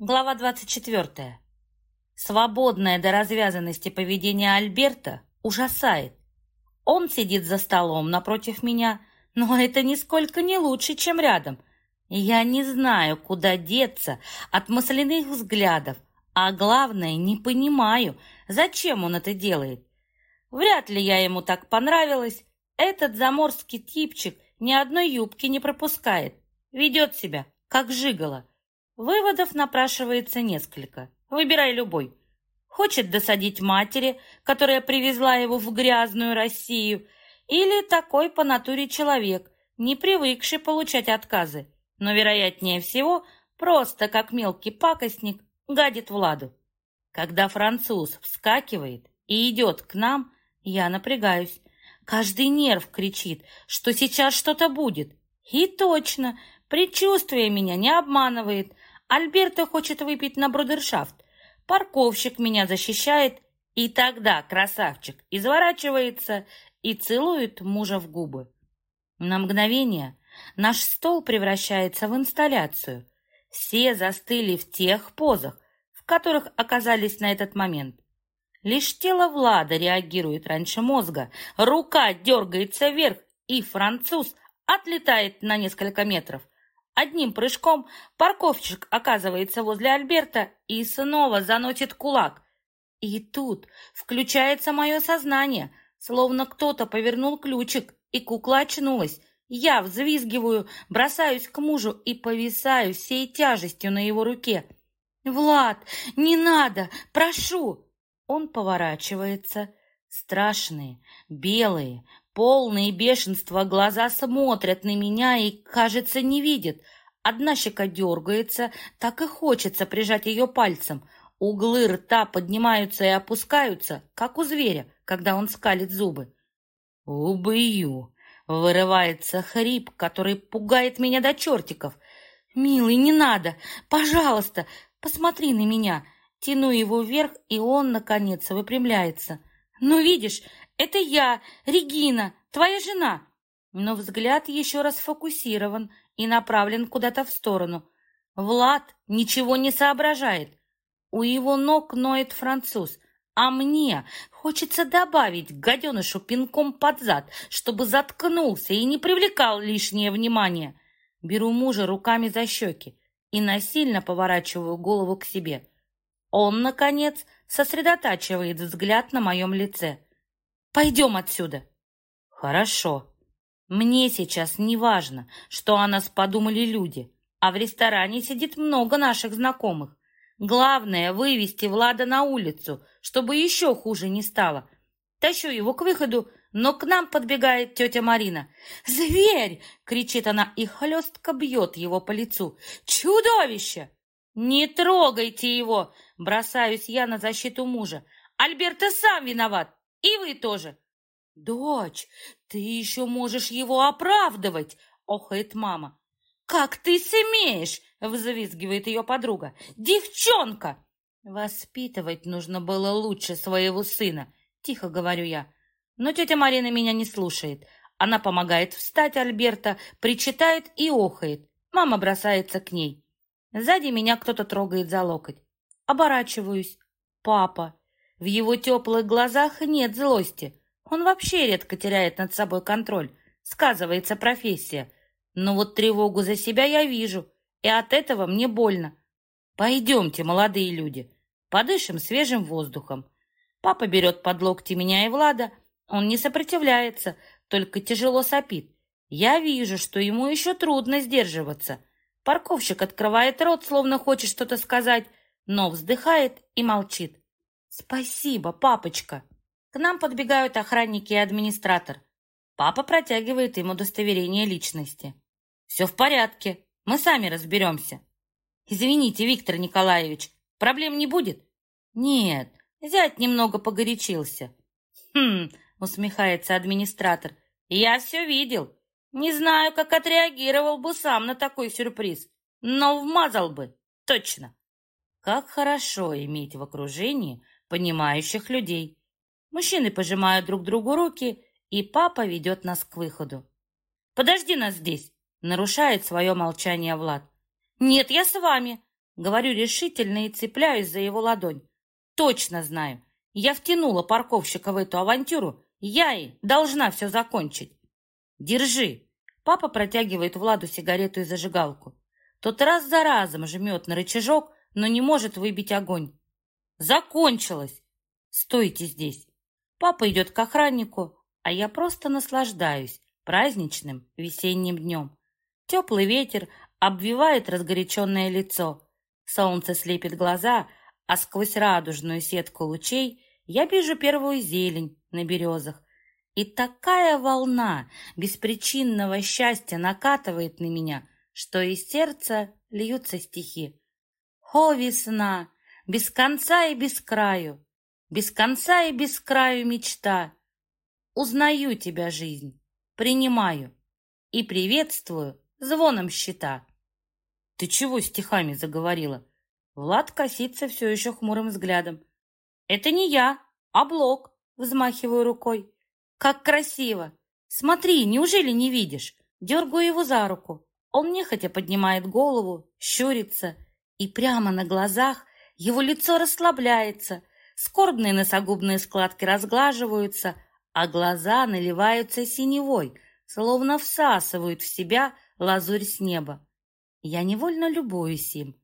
Глава 24. Свободное до развязанности поведение Альберта ужасает. Он сидит за столом напротив меня, но это нисколько не лучше, чем рядом. Я не знаю, куда деться от масляных взглядов, а главное, не понимаю, зачем он это делает. Вряд ли я ему так понравилась. Этот заморский типчик ни одной юбки не пропускает. Ведет себя, как жигало. Выводов напрашивается несколько. Выбирай любой. Хочет досадить матери, которая привезла его в грязную Россию, или такой по натуре человек, не привыкший получать отказы, но, вероятнее всего, просто как мелкий пакостник гадит Владу. Когда француз вскакивает и идет к нам, я напрягаюсь. Каждый нерв кричит, что сейчас что-то будет. И точно, предчувствие меня не обманывает. Альберто хочет выпить на брудершафт. Парковщик меня защищает, и тогда красавчик изворачивается и целует мужа в губы. На мгновение наш стол превращается в инсталляцию. Все застыли в тех позах, в которых оказались на этот момент. Лишь тело Влада реагирует раньше мозга, рука дергается вверх, и француз отлетает на несколько метров. Одним прыжком парковщик оказывается возле Альберта и снова заносит кулак. И тут включается мое сознание, словно кто-то повернул ключик, и кукла очнулась. Я взвизгиваю, бросаюсь к мужу и повисаю всей тяжестью на его руке. «Влад, не надо! Прошу!» Он поворачивается. Страшные, белые, Полные бешенства глаза смотрят на меня и, кажется, не видят. Одна щека дергается, так и хочется прижать ее пальцем. Углы рта поднимаются и опускаются, как у зверя, когда он скалит зубы. «Убью!» — вырывается хрип, который пугает меня до чертиков. «Милый, не надо! Пожалуйста, посмотри на меня!» Тяну его вверх, и он, наконец, выпрямляется. «Ну, видишь, это я, Регина, твоя жена!» Но взгляд еще раз фокусирован и направлен куда-то в сторону. Влад ничего не соображает. У его ног ноет француз, а мне хочется добавить гаденышу пинком под зад, чтобы заткнулся и не привлекал лишнее внимание. Беру мужа руками за щеки и насильно поворачиваю голову к себе. Он, наконец, сосредотачивает взгляд на моем лице. Пойдем отсюда. Хорошо. Мне сейчас не важно, что о нас подумали люди, а в ресторане сидит много наших знакомых. Главное — вывести Влада на улицу, чтобы еще хуже не стало. Тащу его к выходу, но к нам подбегает тетя Марина. «Зверь!» — кричит она и хлестко бьет его по лицу. «Чудовище!» «Не трогайте его!» — бросаюсь я на защиту мужа. «Альберто сам виноват! И вы тоже. Дочь, ты еще можешь его оправдывать, охает мама. Как ты смеешь? Взвизгивает ее подруга. Девчонка! Воспитывать нужно было лучше своего сына, тихо говорю я. Но тетя Марина меня не слушает. Она помогает встать Альберта, причитает и охает. Мама бросается к ней. Сзади меня кто-то трогает за локоть. Оборачиваюсь. Папа. В его теплых глазах нет злости. Он вообще редко теряет над собой контроль. Сказывается профессия. Но вот тревогу за себя я вижу, и от этого мне больно. Пойдемте, молодые люди, подышим свежим воздухом. Папа берет под локти меня и Влада. Он не сопротивляется, только тяжело сопит. Я вижу, что ему еще трудно сдерживаться. Парковщик открывает рот, словно хочет что-то сказать, но вздыхает и молчит. «Спасибо, папочка!» К нам подбегают охранники и администратор. Папа протягивает им удостоверение личности. «Все в порядке, мы сами разберемся». «Извините, Виктор Николаевич, проблем не будет?» «Нет, зять немного погорячился». «Хм», — усмехается администратор, — «я все видел. Не знаю, как отреагировал бы сам на такой сюрприз, но вмазал бы, точно». Как хорошо иметь в окружении понимающих людей. Мужчины пожимают друг другу руки, и папа ведет нас к выходу. «Подожди нас здесь!» — нарушает свое молчание Влад. «Нет, я с вами!» Говорю решительно и цепляюсь за его ладонь. Точно знаю. Я втянула парковщика в эту авантюру. Я и должна все закончить. Держи. Папа протягивает Владу сигарету и зажигалку. Тот раз за разом жмет на рычажок, но не может выбить огонь. Закончилось. Стойте здесь. Папа идет к охраннику, а я просто наслаждаюсь праздничным весенним днем. Теплый ветер обвивает разгоряченное лицо. Солнце слепит глаза, а сквозь радужную сетку лучей я вижу первую зелень на березах. И такая волна беспричинного счастья накатывает на меня, что из сердца льются стихи. О, весна! Без конца и без краю, без конца и без краю мечта. Узнаю тебя, жизнь, принимаю и приветствую звоном щита. Ты чего стихами заговорила? Влад косится все еще хмурым взглядом. Это не я, а Блок, взмахиваю рукой. Как красиво! Смотри, неужели не видишь? Дергаю его за руку. Он нехотя поднимает голову, щурится, и прямо на глазах его лицо расслабляется, скорбные носогубные складки разглаживаются, а глаза наливаются синевой, словно всасывают в себя лазурь с неба. Я невольно любуюсь им.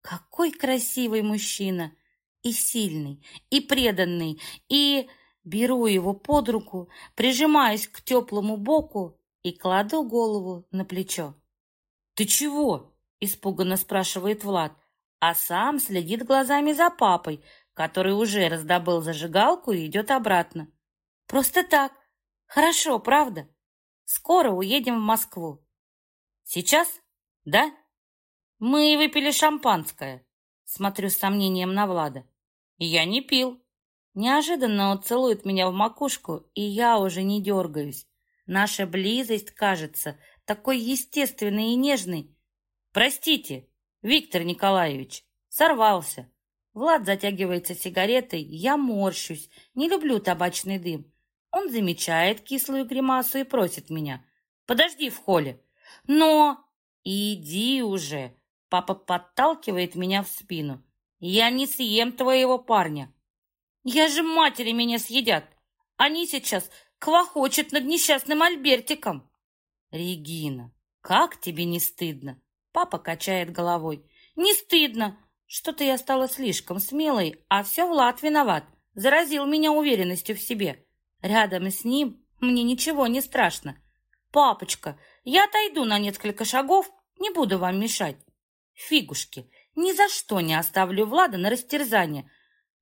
Какой красивый мужчина! И сильный, и преданный, и... Беру его под руку, прижимаюсь к теплому боку и кладу голову на плечо. «Ты чего?» — испуганно спрашивает Влад, а сам следит глазами за папой, который уже раздобыл зажигалку и идет обратно. «Просто так. Хорошо, правда? Скоро уедем в Москву». «Сейчас? Да?» «Мы выпили шампанское», — смотрю с сомнением на Влада. «Я не пил». Неожиданно он целует меня в макушку, и я уже не дергаюсь. Наша близость кажется такой естественной и нежной. «Простите, Виктор Николаевич, сорвался». Влад затягивается сигаретой, я морщусь, не люблю табачный дым. Он замечает кислую гримасу и просит меня. «Подожди в холле». «Но...» «Иди уже!» Папа подталкивает меня в спину. «Я не съем твоего парня!» «Я же матери меня съедят! Они сейчас квохочет над несчастным Альбертиком!» «Регина, как тебе не стыдно?» Папа качает головой. «Не стыдно! Что-то я стала слишком смелой, а все Влад виноват. Заразил меня уверенностью в себе. Рядом с ним мне ничего не страшно. Папочка, я отойду на несколько шагов, не буду вам мешать. Фигушки, ни за что не оставлю Влада на растерзание.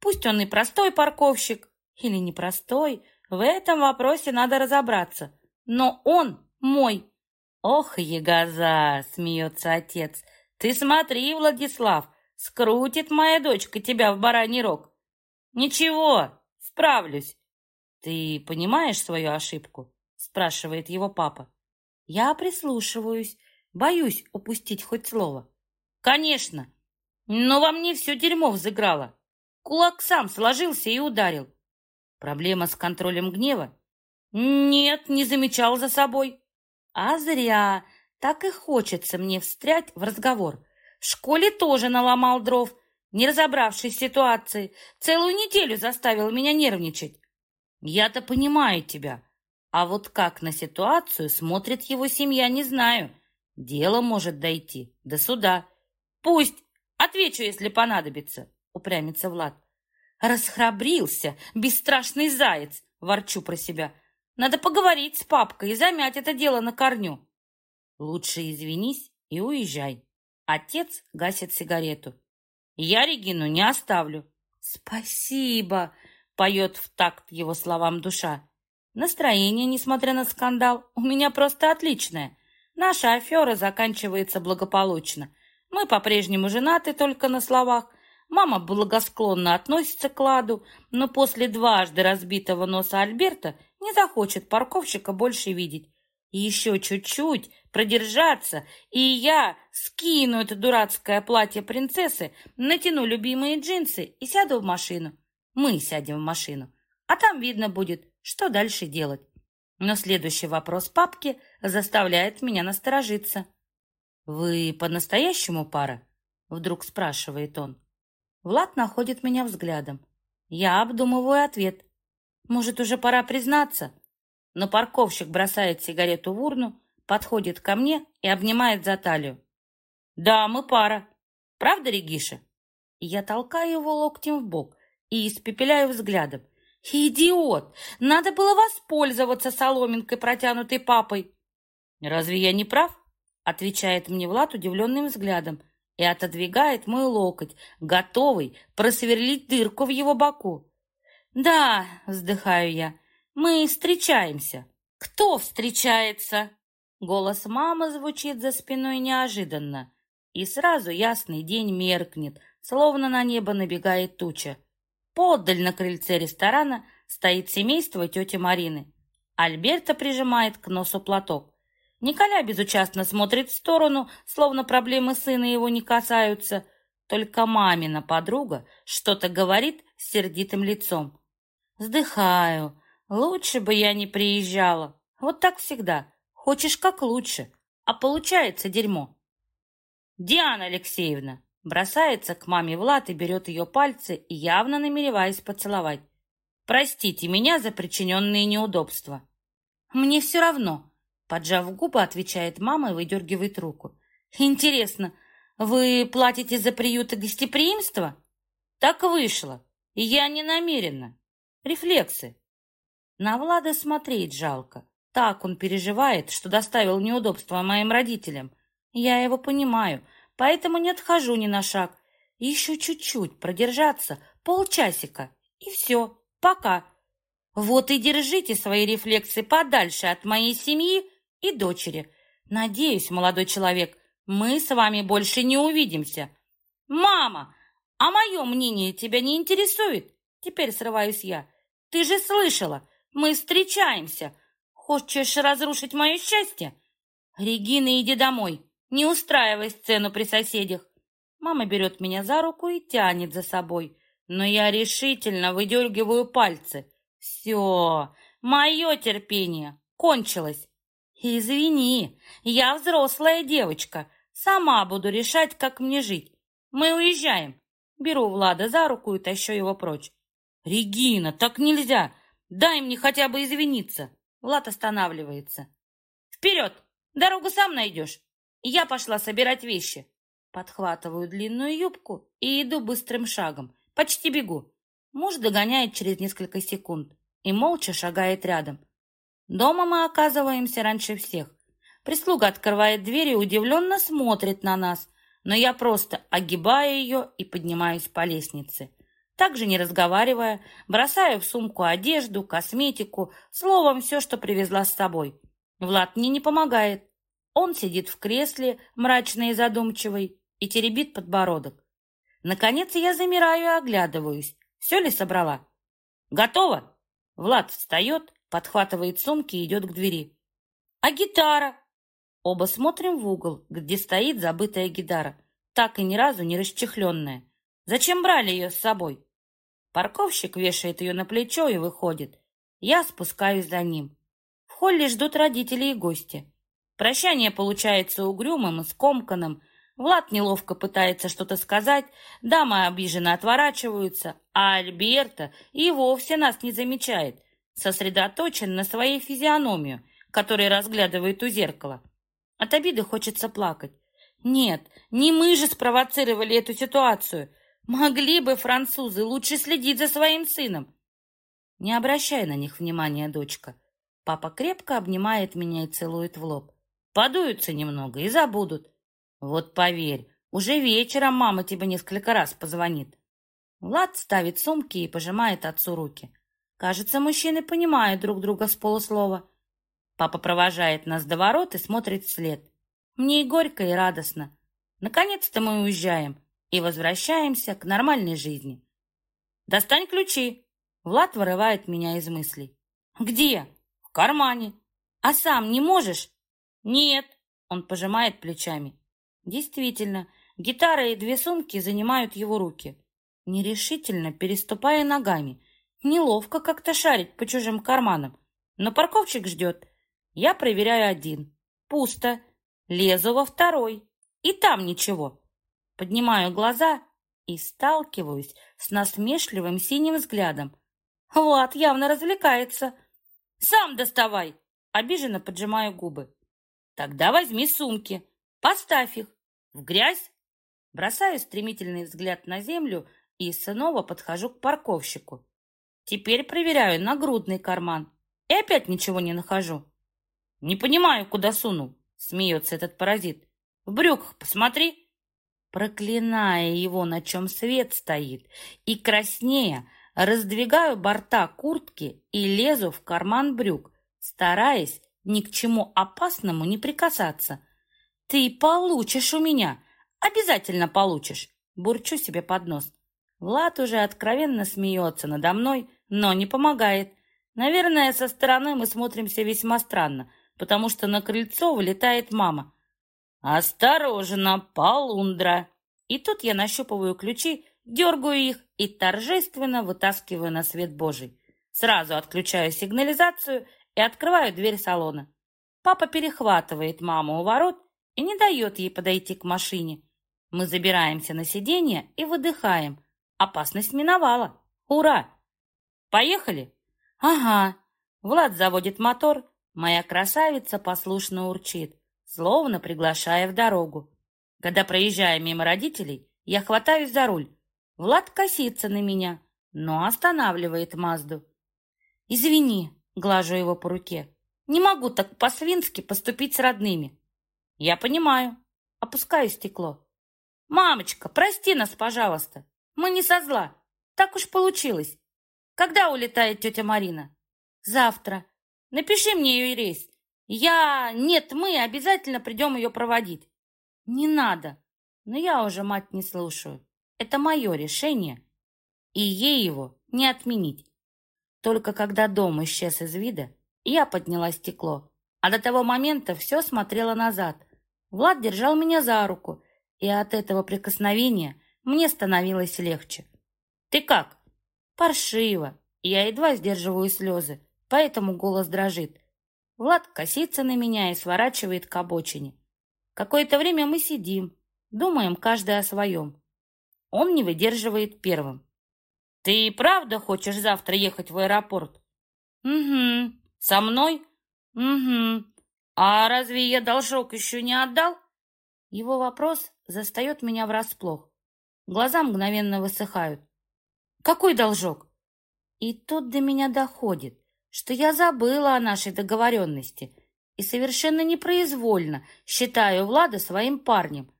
Пусть он и простой парковщик, или непростой, в этом вопросе надо разобраться. Но он мой. Ох, ягоза, смеется отец. Ты смотри, Владислав, скрутит моя дочка тебя в бараний рог. Ничего, справлюсь. Ты понимаешь свою ошибку? Спрашивает его папа. Я прислушиваюсь, боюсь упустить хоть слово. Конечно, но во мне все дерьмо взыграло. Кулак сам сложился и ударил. Проблема с контролем гнева? Нет, не замечал за собой. А зря. Так и хочется мне встрять в разговор. В школе тоже наломал дров, не разобравшись в ситуации. Целую неделю заставил меня нервничать. Я-то понимаю тебя. А вот как на ситуацию смотрит его семья, не знаю. Дело может дойти до суда. Пусть. Отвечу, если понадобится, упрямится Влад. Расхрабрился, бесстрашный заяц, ворчу про себя. Надо поговорить с папкой и замять это дело на корню. Лучше извинись и уезжай. Отец гасит сигарету. Я Регину не оставлю. Спасибо, поет в такт его словам душа. Настроение, несмотря на скандал, у меня просто отличное. Наша афера заканчивается благополучно. Мы по-прежнему женаты только на словах, Мама благосклонно относится к Ладу, но после дважды разбитого носа Альберта не захочет парковщика больше видеть. Еще чуть-чуть продержаться, и я скину это дурацкое платье принцессы, натяну любимые джинсы и сяду в машину. Мы сядем в машину, а там видно будет, что дальше делать. Но следующий вопрос папки заставляет меня насторожиться. «Вы по-настоящему пара?» Вдруг спрашивает он. Влад находит меня взглядом. Я обдумываю ответ. Может, уже пора признаться? Но парковщик бросает сигарету в урну, подходит ко мне и обнимает за талию. «Да, мы пара. Правда, Региша?» Я толкаю его локтем в бок и испепеляю взглядом. «Идиот! Надо было воспользоваться соломинкой, протянутой папой!» «Разве я не прав?» Отвечает мне Влад удивленным взглядом и отодвигает мой локоть, готовый просверлить дырку в его боку. «Да», — вздыхаю я, — «мы встречаемся». «Кто встречается?» Голос мамы звучит за спиной неожиданно, и сразу ясный день меркнет, словно на небо набегает туча. Подаль на крыльце ресторана стоит семейство тети Марины. Альберта прижимает к носу платок. Николя безучастно смотрит в сторону, словно проблемы сына его не касаются. Только мамина подруга что-то говорит с сердитым лицом. Вздыхаю. Лучше бы я не приезжала. Вот так всегда. Хочешь как лучше, а получается дерьмо. Диана Алексеевна бросается к маме Влад и берет ее пальцы, явно намереваясь поцеловать. Простите меня за причиненные неудобства. Мне все равно, поджав губы, отвечает мама и выдергивает руку. Интересно, вы платите за приют и гостеприимство? Так вышло. И я не намерена. Рефлексы. На Влада смотреть жалко. Так он переживает, что доставил неудобства моим родителям. Я его понимаю, поэтому не отхожу ни на шаг. Еще чуть-чуть продержаться, полчасика, и все, пока. Вот и держите свои рефлексы подальше от моей семьи и дочери. Надеюсь, молодой человек, мы с вами больше не увидимся. Мама, а мое мнение тебя не интересует? Теперь срываюсь я. Ты же слышала, мы встречаемся. Хочешь разрушить мое счастье? Регина, иди домой. Не устраивай сцену при соседях. Мама берет меня за руку и тянет за собой. Но я решительно выдергиваю пальцы. Все, мое терпение кончилось. Извини, я взрослая девочка. Сама буду решать, как мне жить. Мы уезжаем. Беру Влада за руку и тащу его прочь. Регина, так нельзя. Дай мне хотя бы извиниться. Влад останавливается. «Вперед! Дорогу сам найдешь!» Я пошла собирать вещи. Подхватываю длинную юбку и иду быстрым шагом. Почти бегу. Муж догоняет через несколько секунд и молча шагает рядом. Дома мы оказываемся раньше всех. Прислуга открывает дверь и удивленно смотрит на нас, но я просто огибаю ее и поднимаюсь по лестнице также не разговаривая, бросаю в сумку одежду, косметику, словом, все, что привезла с собой. Влад мне не помогает. Он сидит в кресле, мрачный и задумчивый, и теребит подбородок. Наконец я замираю и оглядываюсь. Все ли собрала? Готово? Влад встает, подхватывает сумки и идет к двери. А гитара? Оба смотрим в угол, где стоит забытая гитара, так и ни разу не расчехленная. Зачем брали ее с собой? Парковщик вешает ее на плечо и выходит. Я спускаюсь за ним. В холле ждут родители и гости. Прощание получается угрюмым и скомканным. Влад неловко пытается что-то сказать, дамы обиженно отворачиваются, а Альберта и вовсе нас не замечает, сосредоточен на своей физиономию, которую разглядывает у зеркала. От обиды хочется плакать. Нет, не мы же спровоцировали эту ситуацию. Могли бы французы лучше следить за своим сыном. Не обращай на них внимания, дочка. Папа крепко обнимает меня и целует в лоб. Подуются немного и забудут. Вот поверь, уже вечером мама тебе несколько раз позвонит. Влад ставит сумки и пожимает отцу руки. Кажется, мужчины понимают друг друга с полуслова. Папа провожает нас до ворот и смотрит вслед. Мне и горько, и радостно. Наконец-то мы уезжаем и возвращаемся к нормальной жизни. «Достань ключи!» Влад вырывает меня из мыслей. «Где?» «В кармане». «А сам не можешь?» «Нет», — он пожимает плечами. Действительно, гитара и две сумки занимают его руки. Нерешительно переступая ногами. Неловко как-то шарить по чужим карманам. Но парковщик ждет. Я проверяю один. Пусто. Лезу во второй. И там ничего. Поднимаю глаза и сталкиваюсь с насмешливым синим взглядом. Влад явно развлекается. «Сам доставай!» Обиженно поджимаю губы. «Тогда возьми сумки, поставь их в грязь». Бросаю стремительный взгляд на землю и снова подхожу к парковщику. Теперь проверяю нагрудный карман и опять ничего не нахожу. «Не понимаю, куда сунул», — смеется этот паразит. «В брюках посмотри» проклиная его, на чем свет стоит, и краснея, раздвигаю борта куртки и лезу в карман брюк, стараясь ни к чему опасному не прикасаться. «Ты получишь у меня! Обязательно получишь!» Бурчу себе под нос. Влад уже откровенно смеется надо мной, но не помогает. Наверное, со стороны мы смотримся весьма странно, потому что на крыльцо вылетает мама. «Осторожно, полундра!» И тут я нащупываю ключи, дергаю их и торжественно вытаскиваю на свет Божий. Сразу отключаю сигнализацию и открываю дверь салона. Папа перехватывает маму у ворот и не дает ей подойти к машине. Мы забираемся на сиденье и выдыхаем. Опасность миновала. Ура! Поехали? Ага. Влад заводит мотор. Моя красавица послушно урчит словно приглашая в дорогу. Когда проезжаем мимо родителей, я хватаюсь за руль. Влад косится на меня, но останавливает Мазду. «Извини», — глажу его по руке, — «не могу так по-свински поступить с родными». «Я понимаю». Опускаю стекло. «Мамочка, прости нас, пожалуйста. Мы не со зла. Так уж получилось. Когда улетает тетя Марина?» «Завтра. Напиши мне ее рейс. Я... Нет, мы обязательно придем ее проводить. Не надо. Но я уже мать не слушаю. Это мое решение, и ей его не отменить. Только когда дом исчез из вида, я подняла стекло, а до того момента все смотрела назад. Влад держал меня за руку, и от этого прикосновения мне становилось легче. «Ты как?» «Паршиво». Я едва сдерживаю слезы, поэтому голос дрожит. Влад косится на меня и сворачивает к обочине. Какое-то время мы сидим, думаем каждый о своем. Он не выдерживает первым. «Ты правда хочешь завтра ехать в аэропорт?» «Угу. Со мной?» «Угу. А разве я должок еще не отдал?» Его вопрос застает меня врасплох. Глаза мгновенно высыхают. «Какой должок?» И тут до меня доходит что я забыла о нашей договоренности и совершенно непроизвольно считаю Влада своим парнем.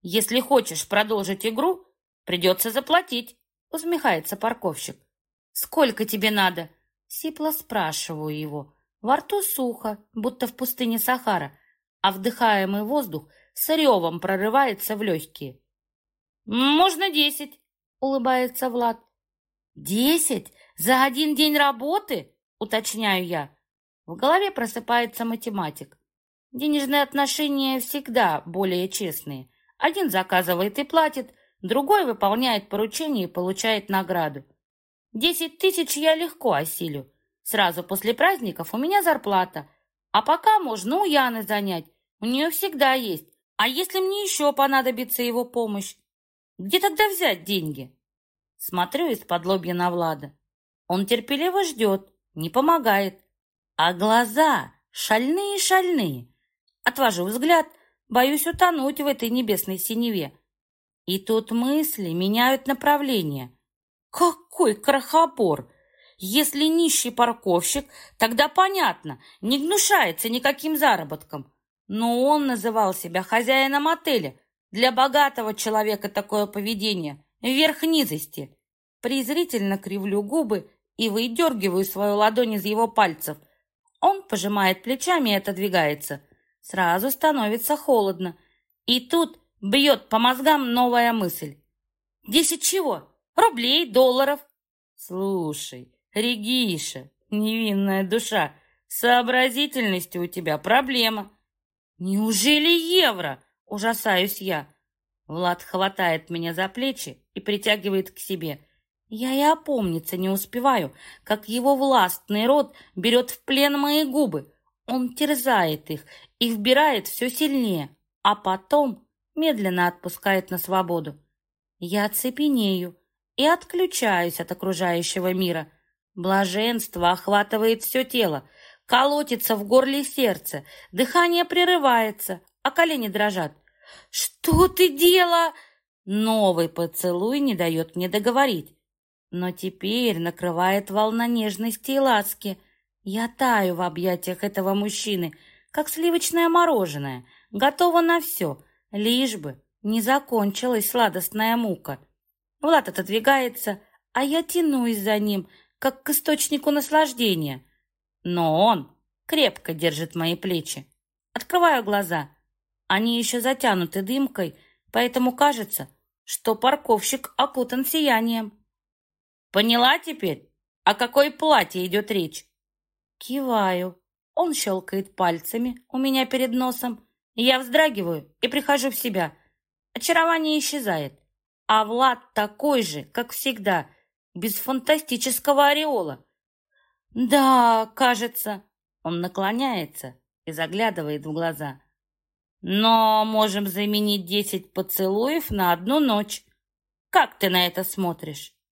Если хочешь продолжить игру, придется заплатить, усмехается парковщик. Сколько тебе надо? Сипло спрашиваю его. Во рту сухо, будто в пустыне Сахара, а вдыхаемый воздух с ревом прорывается в легкие. «Можно десять», — улыбается Влад. «Десять? За один день работы?» Уточняю я. В голове просыпается математик. Денежные отношения всегда более честные. Один заказывает и платит, другой выполняет поручение и получает награду. Десять тысяч я легко осилю. Сразу после праздников у меня зарплата. А пока можно у Яны занять. У нее всегда есть. А если мне еще понадобится его помощь? Где тогда взять деньги? Смотрю из-под лобья на Влада. Он терпеливо ждет, не помогает. А глаза шальные-шальные. Отвожу взгляд, боюсь утонуть в этой небесной синеве. И тут мысли меняют направление. Какой крохобор! Если нищий парковщик, тогда понятно, не гнушается никаким заработком. Но он называл себя хозяином отеля. Для богатого человека такое поведение – верх низости. Презрительно кривлю губы и выдергиваю свою ладонь из его пальцев. Он пожимает плечами и отодвигается. Сразу становится холодно. И тут бьет по мозгам новая мысль. «Десять чего? Рублей, долларов?» «Слушай, Региша, невинная душа, сообразительности у тебя проблема». «Неужели евро?» – ужасаюсь я. Влад хватает меня за плечи и притягивает к себе – я и опомниться не успеваю, как его властный рот берет в плен мои губы. Он терзает их и вбирает все сильнее, а потом медленно отпускает на свободу. Я цепенею и отключаюсь от окружающего мира. Блаженство охватывает все тело, колотится в горле сердце, дыхание прерывается, а колени дрожат. «Что ты делала?» Новый поцелуй не дает мне договорить. Но теперь накрывает волна нежности и ласки. Я таю в объятиях этого мужчины, как сливочное мороженое, готова на все, лишь бы не закончилась сладостная мука. Влад отодвигается, а я тянусь за ним, как к источнику наслаждения. Но он крепко держит мои плечи. Открываю глаза. Они еще затянуты дымкой, поэтому кажется, что парковщик окутан сиянием. Поняла теперь, о какой платье идет речь? Киваю. Он щелкает пальцами у меня перед носом. Я вздрагиваю и прихожу в себя. Очарование исчезает. А Влад такой же, как всегда, без фантастического ореола. Да, кажется. Он наклоняется и заглядывает в глаза. Но можем заменить десять поцелуев на одну ночь. Как ты на это смотришь?